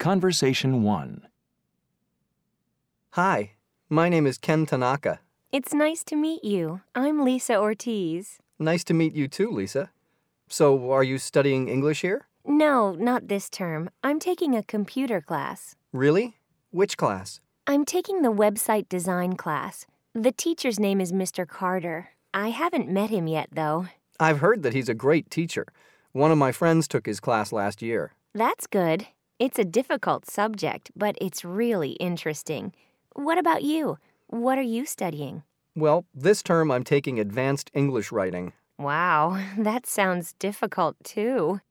Conversation 1. Hi, my name is Ken Tanaka. It's nice to meet you. I'm Lisa Ortiz. Nice to meet you too, Lisa. So, are you studying English here? No, not this term. I'm taking a computer class. Really? Which class? I'm taking the website design class. The teacher's name is Mr. Carter. I haven't met him yet, though. I've heard that he's a great teacher. One of my friends took his class last year. That's good. It's a difficult subject, but it's really interesting. What about you? What are you studying? Well, this term I'm taking advanced English writing. Wow, that sounds difficult too.